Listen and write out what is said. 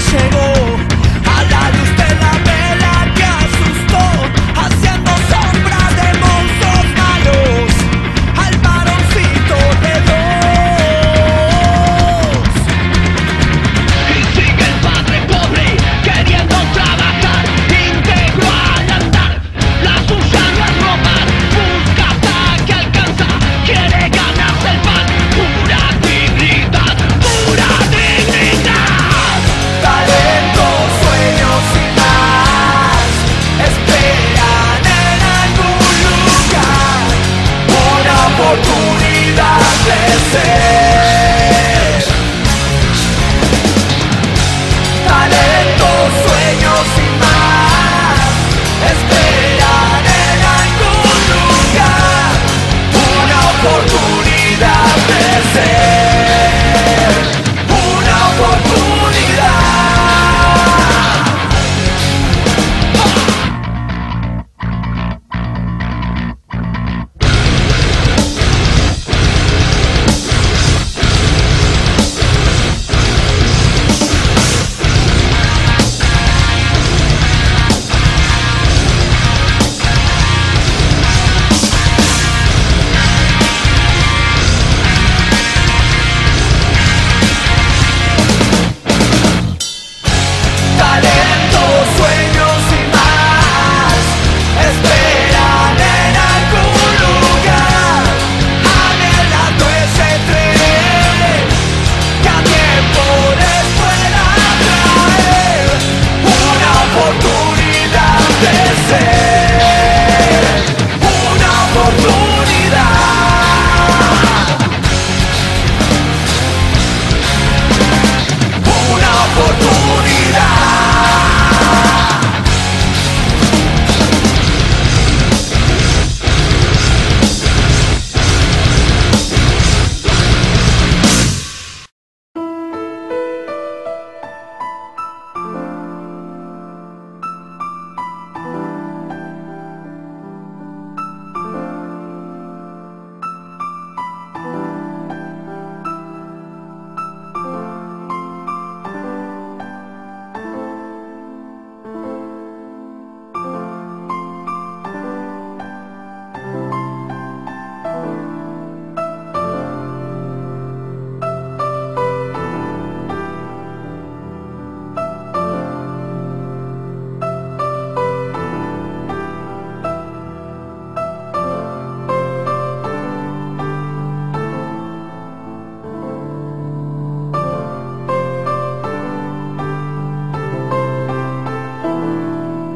chegou